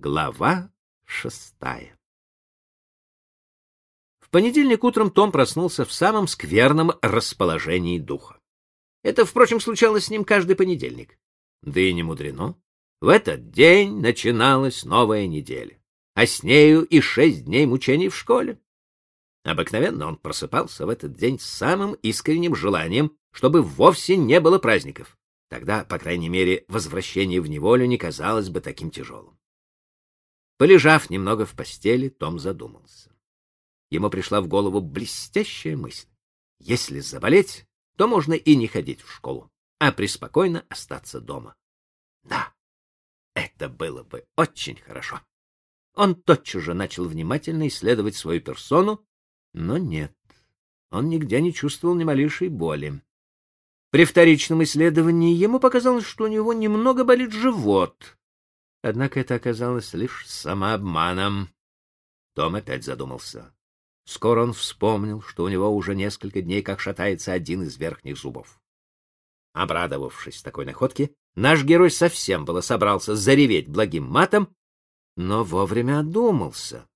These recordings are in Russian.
Глава шестая В понедельник утром Том проснулся в самом скверном расположении духа. Это, впрочем, случалось с ним каждый понедельник. Да и не мудрено. В этот день начиналась новая неделя, а с нею и шесть дней мучений в школе. Обыкновенно он просыпался в этот день с самым искренним желанием, чтобы вовсе не было праздников. Тогда, по крайней мере, возвращение в неволю не казалось бы таким тяжелым. Полежав немного в постели, Том задумался. Ему пришла в голову блестящая мысль. Если заболеть, то можно и не ходить в школу, а преспокойно остаться дома. Да, это было бы очень хорошо. Он тотчас же начал внимательно исследовать свою персону, но нет, он нигде не чувствовал ни малейшей боли. При вторичном исследовании ему показалось, что у него немного болит живот, Однако это оказалось лишь самообманом. Том опять задумался. Скоро он вспомнил, что у него уже несколько дней как шатается один из верхних зубов. Обрадовавшись такой находке, наш герой совсем было собрался зареветь благим матом, но вовремя одумался,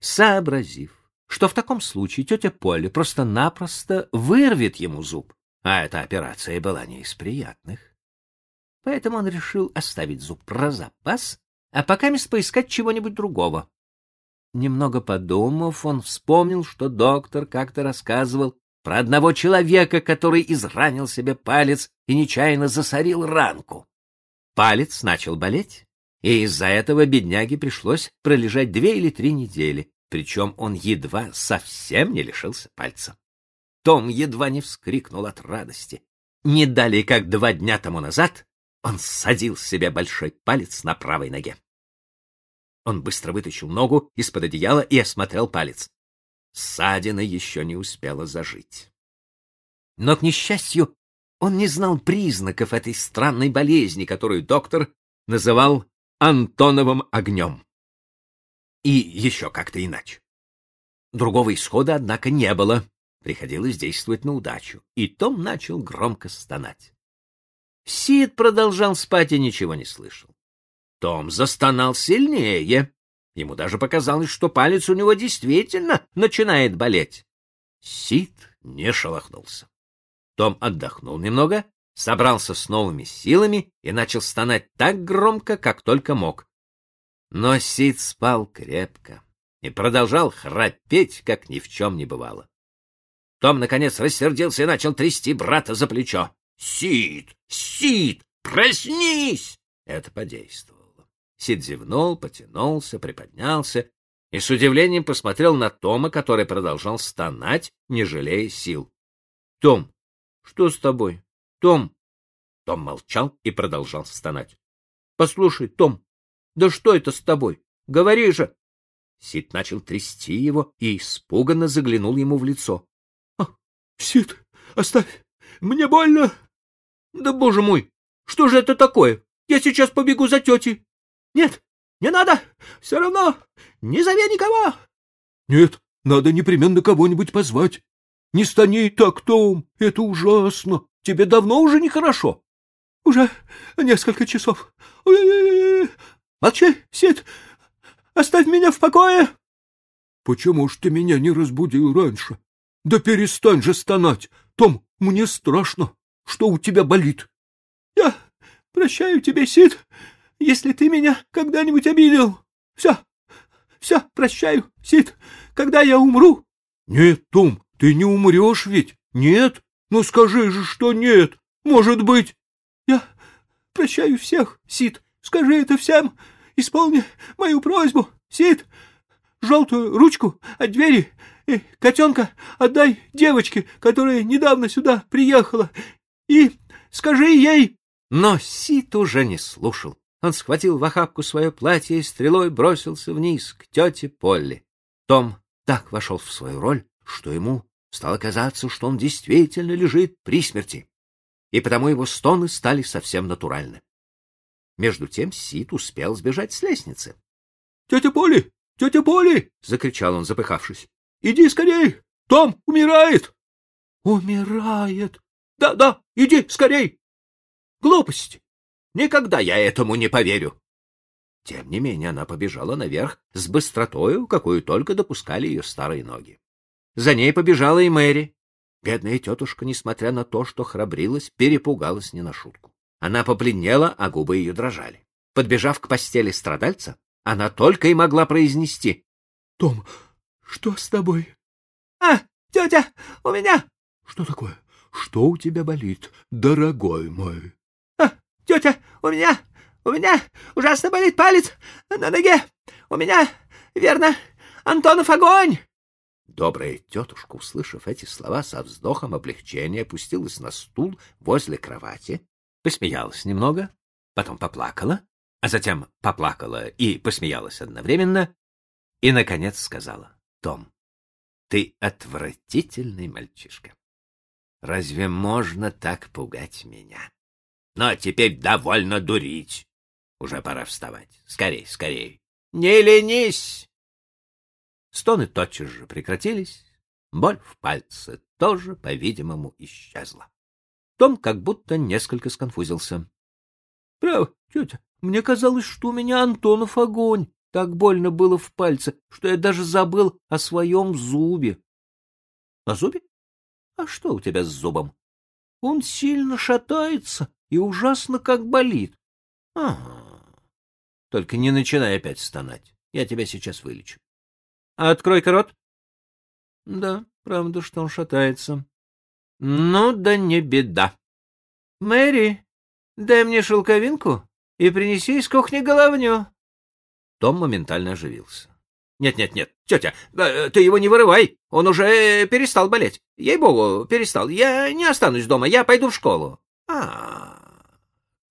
сообразив, что в таком случае тетя Полли просто-напросто вырвет ему зуб, а эта операция была не из приятных. Поэтому он решил оставить зуб про запас, а пока мест поискать чего-нибудь другого. Немного подумав, он вспомнил, что доктор как-то рассказывал про одного человека, который изранил себе палец и нечаянно засорил ранку. Палец начал болеть, и из-за этого бедняге пришлось пролежать две или три недели, причем он едва совсем не лишился пальца. Том едва не вскрикнул от радости. Не далее, как два дня тому назад, он ссадил себе большой палец на правой ноге. Он быстро вытащил ногу из-под одеяла и осмотрел палец. Ссадина еще не успела зажить. Но, к несчастью, он не знал признаков этой странной болезни, которую доктор называл Антоновым огнем. И еще как-то иначе. Другого исхода, однако, не было. Приходилось действовать на удачу, и Том начал громко стонать. Сид продолжал спать и ничего не слышал. Том застонал сильнее. Ему даже показалось, что палец у него действительно начинает болеть. Сид не шелохнулся. Том отдохнул немного, собрался с новыми силами и начал стонать так громко, как только мог. Но Сид спал крепко и продолжал храпеть, как ни в чем не бывало. Том, наконец, рассердился и начал трясти брата за плечо. Сид! Сид! Проснись! Это подействовало. Сид зевнул, потянулся, приподнялся и с удивлением посмотрел на Тома, который продолжал стонать, не жалея сил. — Том, что с тобой? Том! Том молчал и продолжал стонать. — Послушай, Том, да что это с тобой? Говори же! Сид начал трясти его и испуганно заглянул ему в лицо. — Сид, оставь! Мне больно! Да боже мой, что же это такое? Я сейчас побегу за тетей. Нет, не надо, все равно, не зови никого. Нет, надо непременно кого-нибудь позвать. Не стани так, Том, это ужасно. Тебе давно уже нехорошо. Уже несколько часов. Молчи, Сид, оставь меня в покое. Почему ж ты меня не разбудил раньше? Да перестань же стонать. Том, мне страшно. Что у тебя болит? — Я прощаю тебе, Сид, если ты меня когда-нибудь обидел. Все, все, прощаю, Сид, когда я умру. — Нет, Том, ты не умрешь ведь. Нет? Ну скажи же, что нет. Может быть... — Я прощаю всех, Сид. Скажи это всем. Исполни мою просьбу, Сид. Желтую ручку от двери и котенка отдай девочке, которая недавно сюда приехала, и скажи ей...» Но Сит уже не слушал. Он схватил в охапку свое платье и стрелой бросился вниз к тете Полли. Том так вошел в свою роль, что ему стало казаться, что он действительно лежит при смерти, и потому его стоны стали совсем натуральны. Между тем Сит успел сбежать с лестницы. — Тетя Полли! Тетя Полли! — закричал он, запыхавшись. — Иди скорей! Том умирает! — Умирает! Да, да, иди скорей. Глупости. Никогда я этому не поверю. Тем не менее она побежала наверх с быстротою, какую только допускали ее старые ноги. За ней побежала и Мэри. Бедная тетушка, несмотря на то, что храбрилась, перепугалась не на шутку. Она побледнела, а губы ее дрожали. Подбежав к постели страдальца, она только и могла произнести. — Том, что с тобой? — А, тетя, у меня... — Что такое? Что у тебя болит, дорогой мой? — А, тетя, у меня... У меня ужасно болит палец на ноге. У меня, верно, Антонов огонь. Добрая тетушка, услышав эти слова, со вздохом облегчения опустилась на стул возле кровати, посмеялась немного, потом поплакала, а затем поплакала и посмеялась одновременно, и, наконец, сказала, «Том, ты отвратительный мальчишка. Разве можно так пугать меня? Но теперь довольно дурить. Уже пора вставать. Скорей, скорей. Не ленись!» Стоны тотчас же прекратились, боль в пальце тоже, по-видимому, исчезла. Том как будто несколько сконфузился. — Право, тетя, мне казалось, что у меня Антонов огонь. Так больно было в пальце, что я даже забыл о своем зубе. — О зубе? А что у тебя с зубом? — Он сильно шатается и ужасно как болит. — Ага. Только не начинай опять стонать. Я тебя сейчас вылечу. А открой-ка рот. Да, правда, что он шатается. Ну да не беда. Мэри, дай мне шелковинку и принеси из кухни головню. Том моментально оживился. Нет, нет, нет, тетя, э, ты его не вырывай, он уже перестал болеть. Ей-богу, перестал. Я не останусь дома, я пойду в школу. А,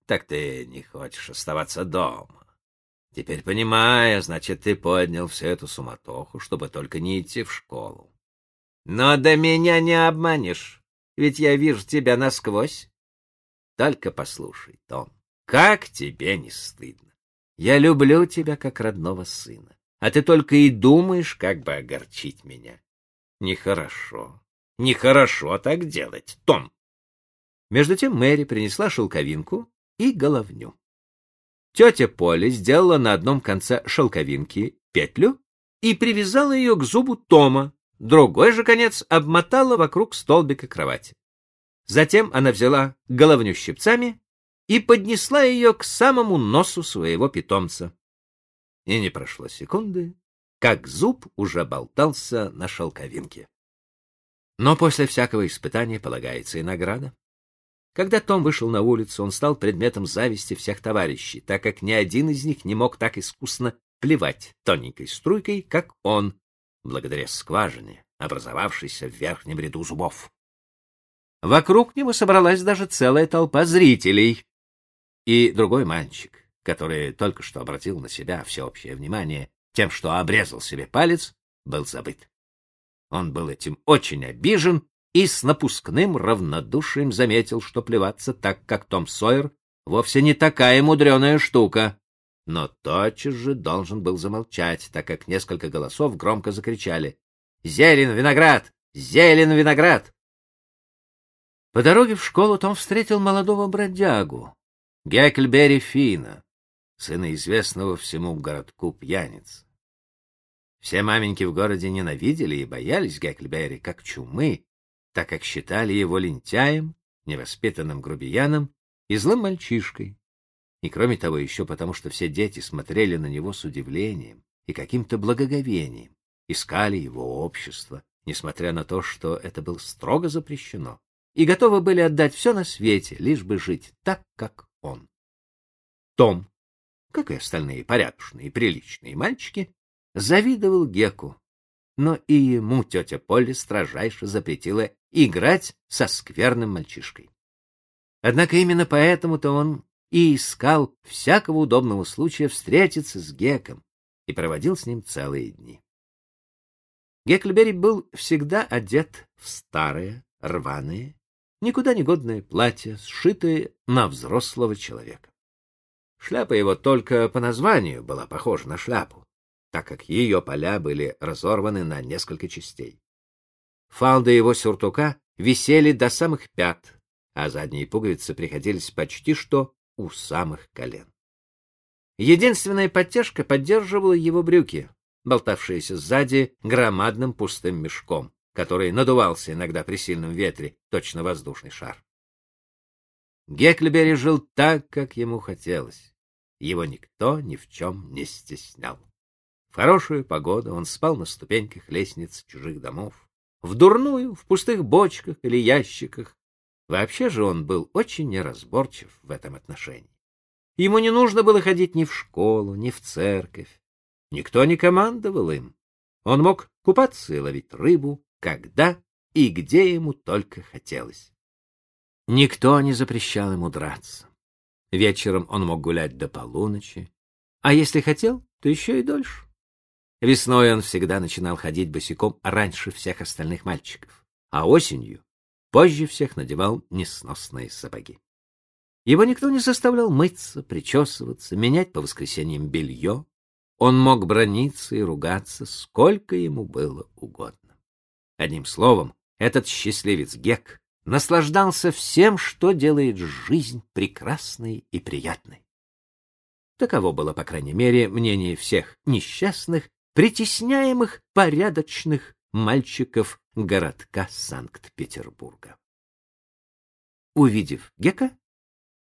так ты не хочешь оставаться дома. Теперь понимаю, значит, ты поднял всю эту суматоху, чтобы только не идти в школу. Но до меня не обманешь, ведь я вижу тебя насквозь. Только послушай, Том, как тебе не стыдно? Я люблю тебя как родного сына, а ты только и думаешь, как бы огорчить меня. Нехорошо, нехорошо так делать, Том. Между тем Мэри принесла шелковинку и головню. Тетя Поля сделала на одном конце шелковинки петлю и привязала ее к зубу Тома, другой же конец обмотала вокруг столбика кровати. Затем она взяла головню щипцами и поднесла ее к самому носу своего питомца. И не прошло секунды, как зуб уже болтался на шелковинке. Но после всякого испытания полагается и награда. Когда Том вышел на улицу, он стал предметом зависти всех товарищей, так как ни один из них не мог так искусно плевать тоненькой струйкой, как он, благодаря скважине, образовавшейся в верхнем ряду зубов. Вокруг него собралась даже целая толпа зрителей. И другой мальчик, который только что обратил на себя всеобщее внимание тем, что обрезал себе палец, был забыт. Он был этим очень обижен и с напускным равнодушием заметил, что плеваться так, как Том Сойер, вовсе не такая мудреная штука. Но тотчас же должен был замолчать, так как несколько голосов громко закричали «Зелен виноград! Зелен виноград!» По дороге в школу Том встретил молодого бродягу, Гекльбери Фина, сына известного всему городку пьяниц. Все маменьки в городе ненавидели и боялись Гекльбери как чумы, так как считали его лентяем, невоспитанным грубияном и злым мальчишкой. И кроме того, еще потому, что все дети смотрели на него с удивлением и каким-то благоговением, искали его общество, несмотря на то, что это было строго запрещено, и готовы были отдать все на свете, лишь бы жить так, как он. Том, как и остальные порядочные и приличные мальчики, завидовал Геку, но и ему тетя Полли строжайше запретила играть со скверным мальчишкой. Однако именно поэтому-то он и искал всякого удобного случая встретиться с Геком и проводил с ним целые дни. Гекльбери был всегда одет в старое, рваное, никуда не годное платье, сшитое на взрослого человека. Шляпа его только по названию была похожа на шляпу, так как ее поля были разорваны на несколько частей. Фалды его сюртука висели до самых пят, а задние пуговицы приходились почти что у самых колен. Единственная подтяжка поддерживала его брюки, болтавшиеся сзади громадным пустым мешком, который надувался иногда при сильном ветре, точно воздушный шар. Геклибери жил так, как ему хотелось. Его никто ни в чем не стеснял. В хорошую погоду он спал на ступеньках лестниц чужих домов, в дурную, в пустых бочках или ящиках. Вообще же он был очень неразборчив в этом отношении. Ему не нужно было ходить ни в школу, ни в церковь. Никто не командовал им. Он мог купаться и ловить рыбу, когда и где ему только хотелось. Никто не запрещал ему драться. Вечером он мог гулять до полуночи, а если хотел, то еще и дольше. Весной он всегда начинал ходить босиком раньше всех остальных мальчиков, а осенью позже всех надевал несносные сапоги. Его никто не заставлял мыться, причесываться, менять по воскресеньям белье. Он мог брониться и ругаться, сколько ему было угодно. Одним словом, этот счастливец Гек наслаждался всем, что делает жизнь прекрасной и приятной. Таково было, по крайней мере, мнение всех несчастных, притесняемых порядочных мальчиков городка Санкт-Петербурга. Увидев Гека,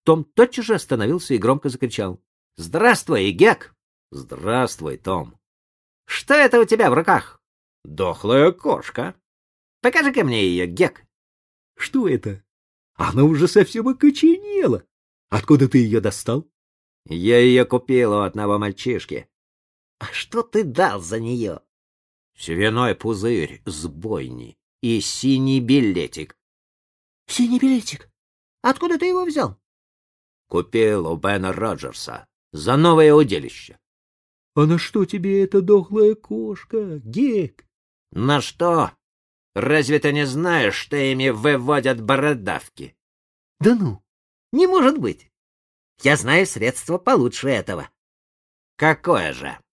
Том тотчас же остановился и громко закричал. — Здравствуй, Гек! — Здравствуй, Том! — Что это у тебя в руках? — Дохлая кошка. — Покажи-ка мне ее, Гек. Что это? Она уже совсем окоченела. Откуда ты ее достал? Я ее купил у одного мальчишки. А что ты дал за нее? Свиной пузырь с бойни и синий билетик. Синий билетик? Откуда ты его взял? Купил у Бена Роджерса за новое удилище. А на что тебе эта дохлая кошка, Гек? На что? Разве ты не знаешь, что ими выводят бородавки? — Да ну, не может быть. Я знаю средство получше этого. — Какое же? —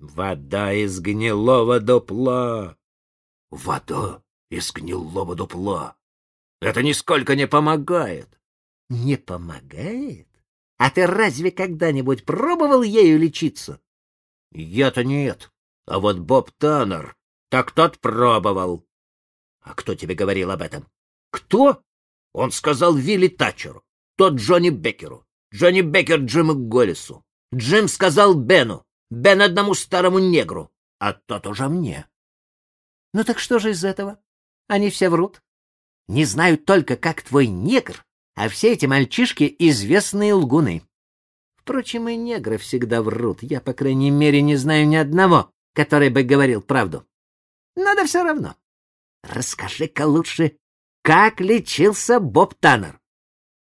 Вода из гнилого дупла. — Вода из гнилого дупла. Это нисколько не помогает. — Не помогает? А ты разве когда-нибудь пробовал ею лечиться? — Я-то нет. А вот Боб Таннер, так тот пробовал. А кто тебе говорил об этом? Кто? Он сказал Вилли Тачеру, тот Джонни Беккеру, Джонни Беккер Джиму Голлису. Джим сказал Бену, Бен одному старому негру, а тот уже мне. Ну так что же из этого? Они все врут. Не знают только, как твой негр, а все эти мальчишки — известные лгуны. Впрочем, и негры всегда врут. Я, по крайней мере, не знаю ни одного, который бы говорил правду. Надо все равно. Расскажи-ка лучше, как лечился Боб Таннер?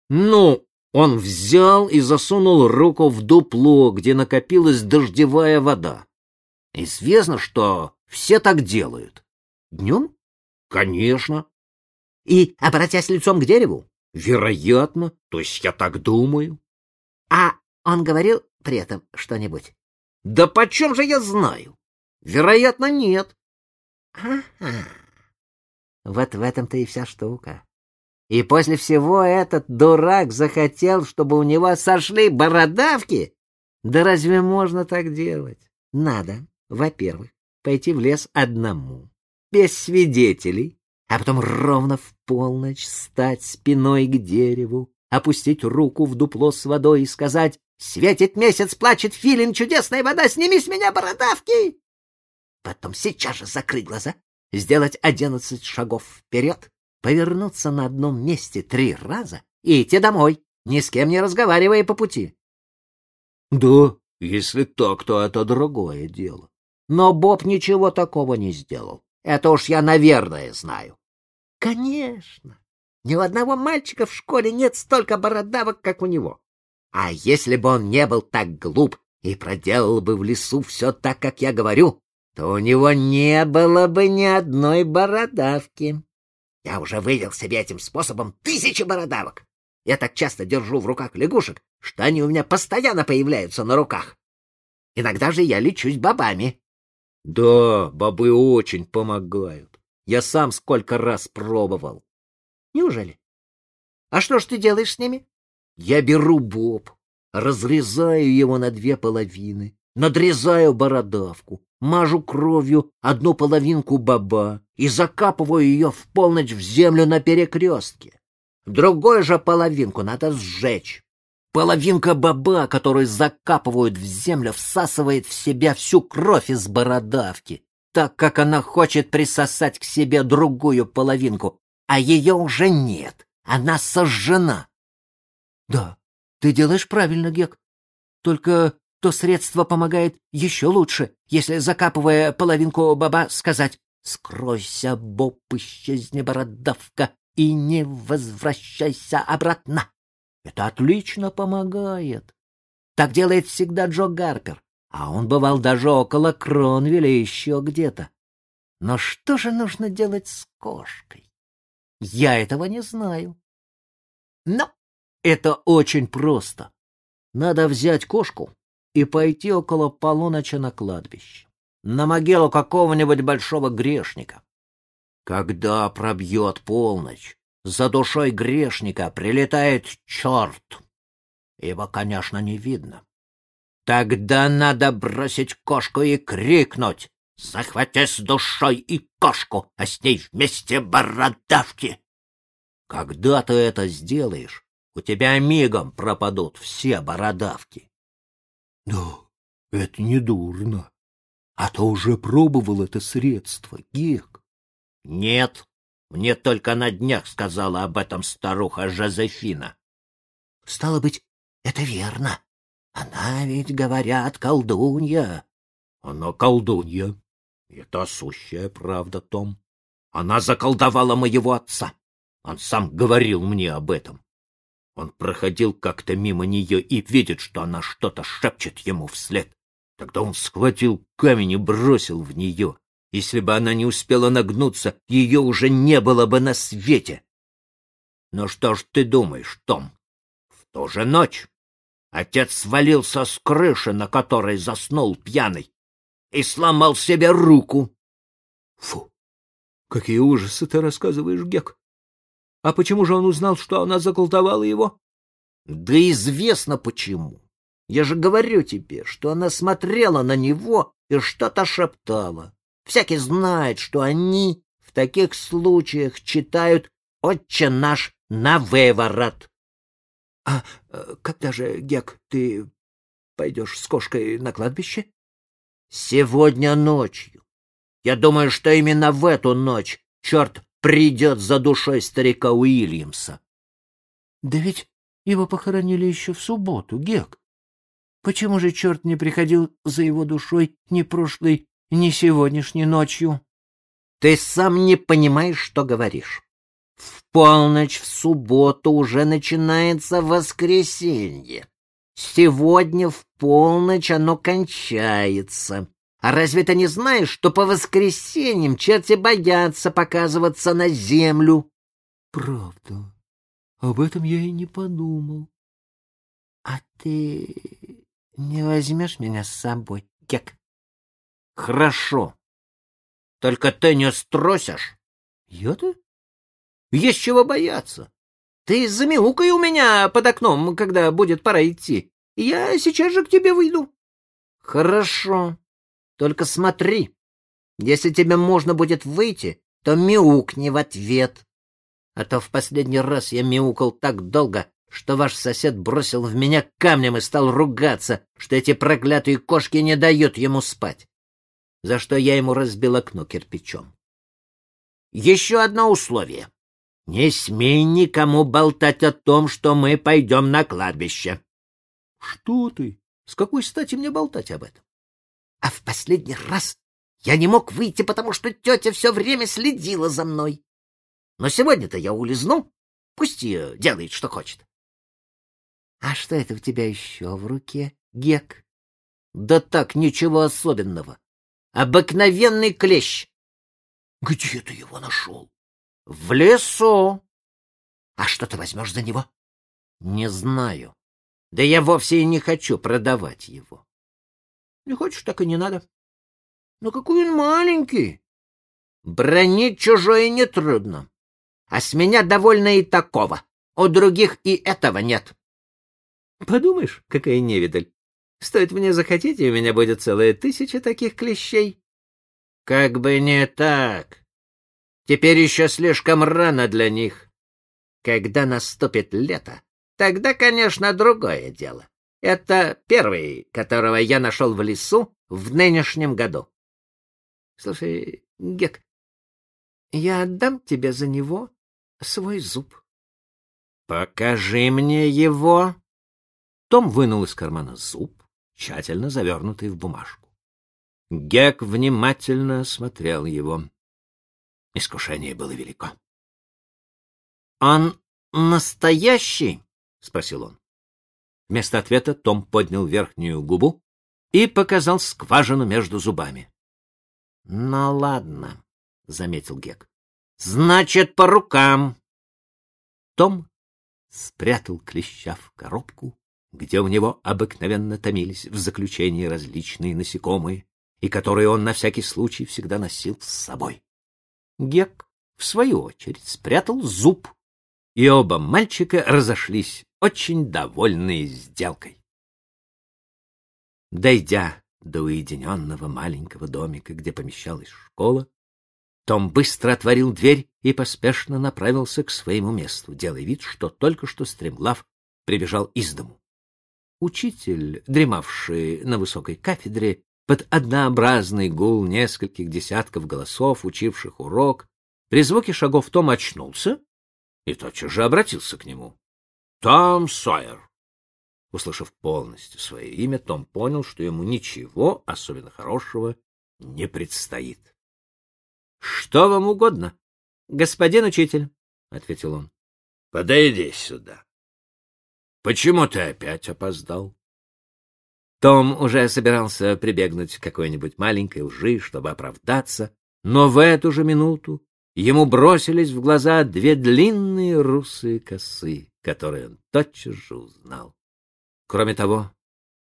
Ну, он взял и засунул руку в дупло, где накопилась дождевая вода. Известно, что все так делают. Днем? Конечно. И, обратясь лицом к дереву? Вероятно, то есть я так думаю. А он говорил при этом что-нибудь? Да почем же я знаю? Вероятно, нет. Ага. Вот в этом-то и вся штука. И после всего этот дурак захотел, чтобы у него сошли бородавки? Да разве можно так делать? Надо, во-первых, пойти в лес одному, без свидетелей, а потом ровно в полночь стать спиной к дереву, опустить руку в дупло с водой и сказать «Светит месяц, плачет филин, чудесная вода, сними с меня бородавки!» Потом сейчас же закрыть глаза сделать одиннадцать шагов вперед, повернуться на одном месте три раза и идти домой, ни с кем не разговаривая по пути. Да, если так, то это другое дело. Но Боб ничего такого не сделал. Это уж я, наверное, знаю. Конечно. Ни у одного мальчика в школе нет столько бородавок, как у него. А если бы он не был так глуп и проделал бы в лесу все так, как я говорю, то у него не было бы ни одной бородавки. Я уже вывел себе этим способом тысячи бородавок. Я так часто держу в руках лягушек, что они у меня постоянно появляются на руках. Иногда же я лечусь бобами. Да, бобы очень помогают. Я сам сколько раз пробовал. Неужели? А что ж ты делаешь с ними? Я беру боб, разрезаю его на две половины, надрезаю бородавку, мажу кровью одну половинку баба и закапываю ее в полночь в землю на перекрестке. Другую же половинку надо сжечь. Половинка баба, которую закапывают в землю, всасывает в себя всю кровь из бородавки, так как она хочет присосать к себе другую половинку, а ее уже нет, она сожжена. Да, ты делаешь правильно, Гек. Только то средство помогает еще лучше, если, закапывая половинку баба, сказать «Скройся, боб, исчезни, бородавка, и не возвращайся обратно». Это отлично помогает. Так делает всегда Джо Гарпер, а он бывал даже около Кронвилля еще где-то. Но что же нужно делать с кошкой? Я этого не знаю. Но это очень просто. Надо взять кошку и пойти около полуночи на кладбище, на могилу какого-нибудь большого грешника. Когда пробьет полночь, за душой грешника прилетает черт. Его, конечно, не видно. Тогда надо бросить кошку и крикнуть «Захвати с душой и кошку, а с ней вместе бородавки!» Когда ты это сделаешь, у тебя мигом пропадут все бородавки. — Да, это не дурно. А то уже пробовал это средство, Гек. — Нет, мне только на днях сказала об этом старуха Жозефина. — Стало быть, это верно. Она ведь, говорят, колдунья. — Она колдунья. Это сущая правда, Том. Она заколдовала моего отца. Он сам говорил мне об этом. Он проходил как-то мимо нее и видит, что она что-то шепчет ему вслед. Тогда он схватил камень и бросил в нее. Если бы она не успела нагнуться, ее уже не было бы на свете. Ну что ж ты думаешь, Том? В ту же ночь отец свалился с крыши, на которой заснул пьяный, и сломал себе руку. Фу! Какие ужасы ты рассказываешь, Гек! А почему же он узнал, что она заколдовала его? Да известно почему. Я же говорю тебе, что она смотрела на него и что-то шептала. Всякий знает, что они в таких случаях читают «Отче наш» на выворот. — А э, когда же, Гек, ты пойдешь с кошкой на кладбище? — Сегодня ночью. Я думаю, что именно в эту ночь черт придет за душой старика Уильямса. — Да ведь его похоронили еще в субботу, Гек. Почему же черт не приходил за его душой ни прошлой, ни сегодняшней ночью? — Ты сам не понимаешь, что говоришь. В полночь в субботу уже начинается воскресенье. Сегодня в полночь оно кончается. А разве ты не знаешь, что по воскресеньям черти боятся показываться на землю? — Правда. Об этом я и не подумал. — А ты не возьмешь меня с собой, Кек? — Хорошо. Только ты не струсишь. — Я-то? — Есть чего бояться. Ты замяукай у меня под окном, когда будет пора идти. Я сейчас же к тебе выйду. — Хорошо. Только смотри, если тебе можно будет выйти, то мяукни в ответ. А то в последний раз я мяукал так долго, что ваш сосед бросил в меня камнем и стал ругаться, что эти проклятые кошки не дают ему спать. За что я ему разбил окно кирпичом. Еще одно условие. Не смей никому болтать о том, что мы пойдем на кладбище. — Что ты? С какой стати мне болтать об этом? А в последний раз я не мог выйти, потому что тетя все время следила за мной. Но сегодня-то я улизну. Пусть ее делает, что хочет. — А что это у тебя еще в руке, Гек? — Да так, ничего особенного. Обыкновенный клещ. — Где ты его нашел? — В лесу. — А что ты возьмешь за него? — Не знаю. Да я вовсе и не хочу продавать его. Не хочешь, так и не надо. Но какой он маленький. Бронить чужое нетрудно. А с меня довольно и такого. У других и этого нет. Подумаешь, какая невидаль. Стоит мне захотеть, и у меня будет целая тысяча таких клещей. Как бы не так. Теперь еще слишком рано для них. Когда наступит лето, тогда, конечно, другое дело. Это первый, которого я нашел в лесу в нынешнем году. Слушай, Гек, я отдам тебе за него свой зуб. Покажи мне его. Том вынул из кармана зуб, тщательно завернутый в бумажку. Гек внимательно смотрел его. Искушение было велико. — Он настоящий? — спросил он. Вместо ответа Том поднял верхнюю губу и показал скважину между зубами. — Ну ладно, — заметил Гек. — Значит, по рукам. Том спрятал клеща в коробку, где у него обыкновенно томились в заключении различные насекомые, и которые он на всякий случай всегда носил с собой. Гек, в свою очередь, спрятал зуб, и оба мальчика разошлись, очень довольные сделкой. Дойдя до уединенного маленького домика, где помещалась школа, том быстро отворил дверь и поспешно направился к своему месту, делая вид, что только что стремглав прибежал из дому. Учитель, дремавший на высокой кафедре, под однообразный гул нескольких десятков голосов, учивших урок, при звуке шагов Том очнулся и тотчас же обратился к нему. — Том Сойер! Услышав полностью свое имя, Том понял, что ему ничего особенно хорошего не предстоит. Что вам угодно, господин учитель, ответил он. Подойди сюда. Почему ты опять опоздал? Том уже собирался прибегнуть к какой-нибудь маленькой лжи, чтобы оправдаться, но в эту же минуту ему бросились в глаза две длинные русые косы, которые он тотчас же узнал. Кроме того,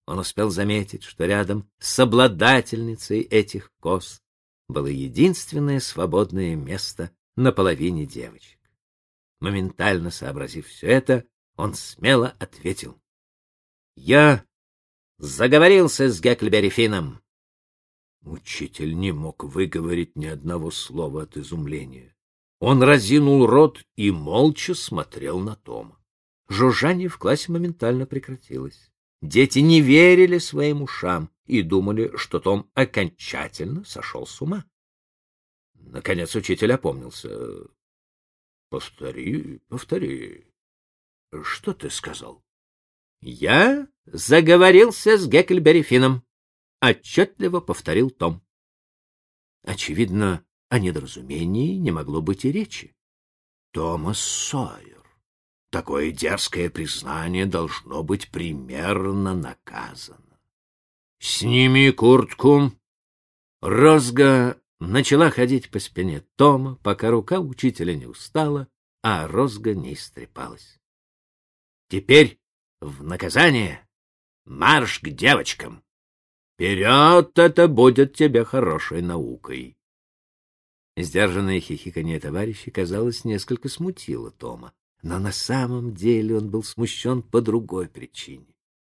он успел заметить, что рядом с обладательницей этих кос было единственное свободное место на половине девочек. Моментально сообразив все это, он смело ответил. — Я заговорился с Гекльбери Финном. Учитель не мог выговорить ни одного слова от изумления. Он разинул рот и молча смотрел на Тома. Жужжание в классе моментально прекратилось. Дети не верили своим ушам и думали, что Том окончательно сошел с ума. Наконец учитель опомнился. — Повтори, повтори. Что ты сказал? — Я заговорился с Геккельбери Финном, — отчетливо повторил Том. Очевидно, о недоразумении не могло быть и речи. Томас Сойер. Такое дерзкое признание должно быть примерно наказано. — Сними куртку. Розга начала ходить по спине Тома, пока рука учителя не устала, а розга не истрепалась. — Теперь в наказание марш к девочкам. Вперед, это будет тебе хорошей наукой. Сдержанное хихиканье товарища, казалось, несколько смутило Тома но на самом деле он был смущен по другой причине.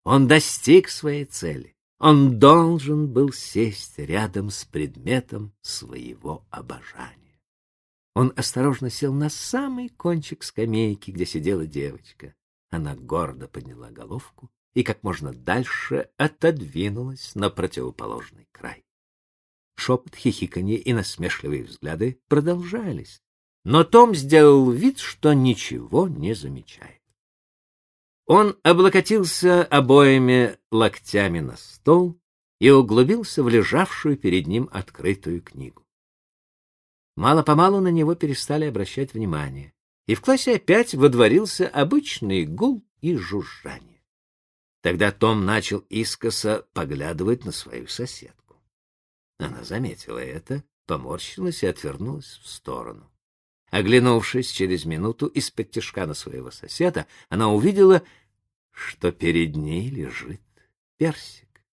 Он достиг своей цели. Он должен был сесть рядом с предметом своего обожания. Он осторожно сел на самый кончик скамейки, где сидела девочка. Она гордо подняла головку и как можно дальше отодвинулась на противоположный край. Шепот, хихиканье и насмешливые взгляды продолжались, но Том сделал вид, что ничего не замечает. Он облокотился обоими локтями на стол и углубился в лежавшую перед ним открытую книгу. Мало-помалу на него перестали обращать внимание, и в классе опять водворился обычный гул и жужжание. Тогда Том начал искоса поглядывать на свою соседку. Она заметила это, поморщилась и отвернулась в сторону. Оглянувшись через минуту из-под тяжка на своего соседа, она увидела, что перед ней лежит персик.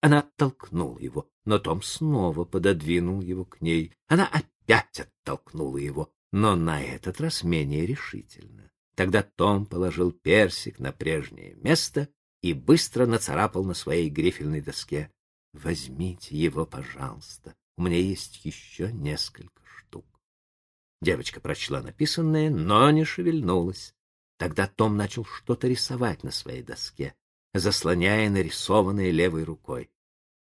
Она толкнула его, но Том снова пододвинул его к ней. Она опять оттолкнула его, но на этот раз менее решительно. Тогда Том положил персик на прежнее место и быстро нацарапал на своей грифельной доске. «Возьмите его, пожалуйста. У меня есть еще несколько штук». Девочка прочла написанное, но не шевельнулась. Тогда Том начал что-то рисовать на своей доске, заслоняя нарисованное левой рукой.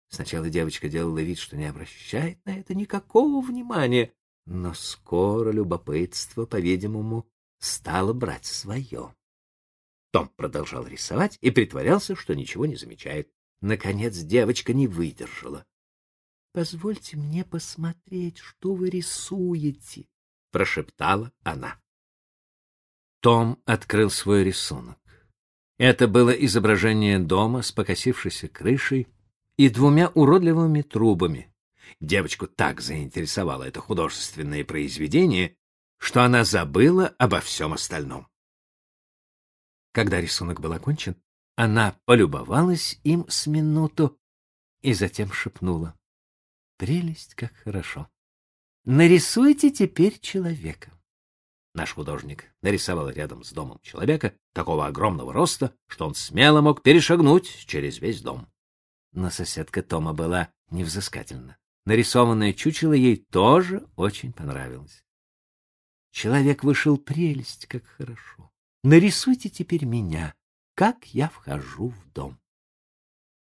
Сначала девочка делала вид, что не обращает на это никакого внимания, но скоро любопытство, по-видимому, стало брать свое. Том продолжал рисовать и притворялся, что ничего не замечает. Наконец девочка не выдержала. — Позвольте мне посмотреть, что вы рисуете, — прошептала она. Том открыл свой рисунок. Это было изображение дома с покосившейся крышей и двумя уродливыми трубами. Девочку так заинтересовало это художественное произведение, что она забыла обо всем остальном. Когда рисунок был окончен, она полюбовалась им с минуту и затем шепнула. «Прелесть, как хорошо! Нарисуйте теперь человека!» Наш художник нарисовал рядом с домом человека такого огромного роста, что он смело мог перешагнуть через весь дом. Но соседка Тома была невзыскательна. Нарисованное чучело ей тоже очень понравилось. Человек вышел прелесть, как хорошо. Нарисуйте теперь меня, как я вхожу в дом.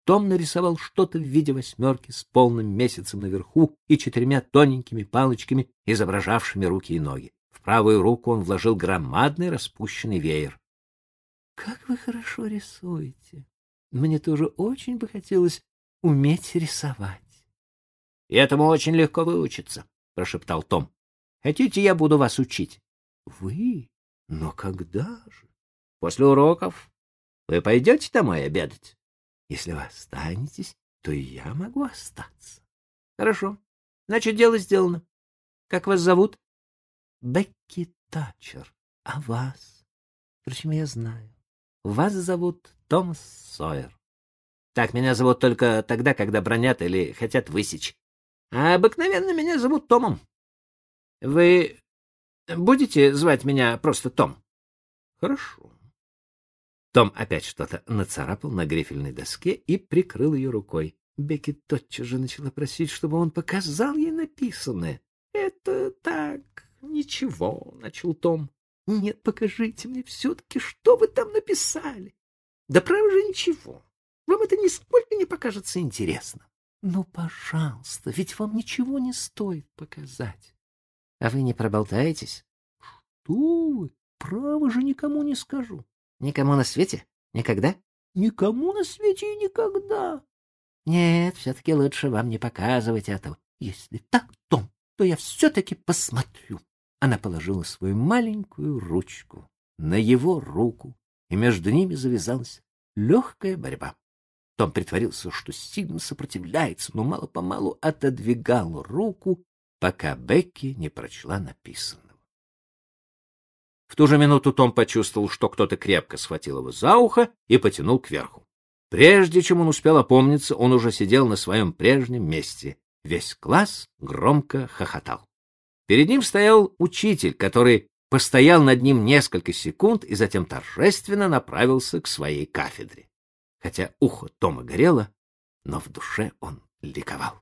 Том нарисовал что-то в виде восьмерки с полным месяцем наверху и четырьмя тоненькими палочками, изображавшими руки и ноги. В правую руку он вложил громадный распущенный веер. — Как вы хорошо рисуете! Мне тоже очень бы хотелось уметь рисовать. — Этому очень легко выучиться, — прошептал Том. — Хотите, я буду вас учить? — Вы? Но когда же? После уроков. Вы пойдете домой обедать? Если вы останетесь, то и я могу остаться. Хорошо. Значит, дело сделано. Как вас зовут? Бекки Тачер. А вас? Впрочем, я знаю. Вас зовут Томас Сойер. Так меня зовут только тогда, когда бронят или хотят высечь. А обыкновенно меня зовут Томом. Вы Будете звать меня просто Том? Хорошо. Том опять что-то нацарапал на грифельной доске и прикрыл ее рукой. Бекки тотчас же начала просить, чтобы он показал ей написанное. — Это так, ничего, — начал Том. — Нет, покажите мне все-таки, что вы там написали. — Да право же ничего. Вам это нисколько не покажется интересно. — Ну, пожалуйста, ведь вам ничего не стоит показать. — А вы не проболтаетесь? — Что вы? Право же никому не скажу. — Никому на свете? Никогда? — Никому на свете и никогда. — Нет, все-таки лучше вам не показывать этого. Если так, Том, то я все-таки посмотрю. Она положила свою маленькую ручку на его руку, и между ними завязалась легкая борьба. Том притворился, что сильно сопротивляется, но мало-помалу отодвигал руку пока Бекки не прочла написанного. В ту же минуту Том почувствовал, что кто-то крепко схватил его за ухо и потянул кверху. Прежде чем он успел опомниться, он уже сидел на своем прежнем месте. Весь класс громко хохотал. Перед ним стоял учитель, который постоял над ним несколько секунд и затем торжественно направился к своей кафедре. Хотя ухо Тома горело, но в душе он ликовал.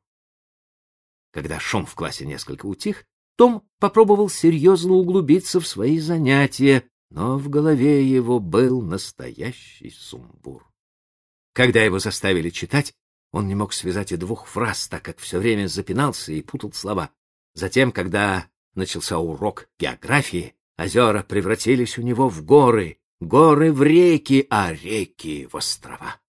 Когда шум в классе несколько утих, том попробовал серьезно углубиться в свои занятия, но в голове его был настоящий сумбур. Когда его заставили читать, он не мог связать и двух фраз, так как все время запинался и путал слова. Затем, когда начался урок географии, озера превратились у него в горы, горы в реки, а реки в острова.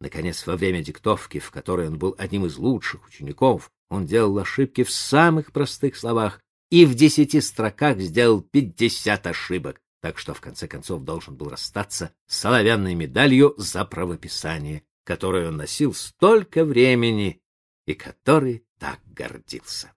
Наконец, во время диктовки, в которой он был одним из лучших учеников, он делал ошибки в самых простых словах и в десяти строках сделал пятьдесят ошибок, так что в конце концов должен был расстаться с соловянной медалью за правописание, которую он носил столько времени и которой так гордился.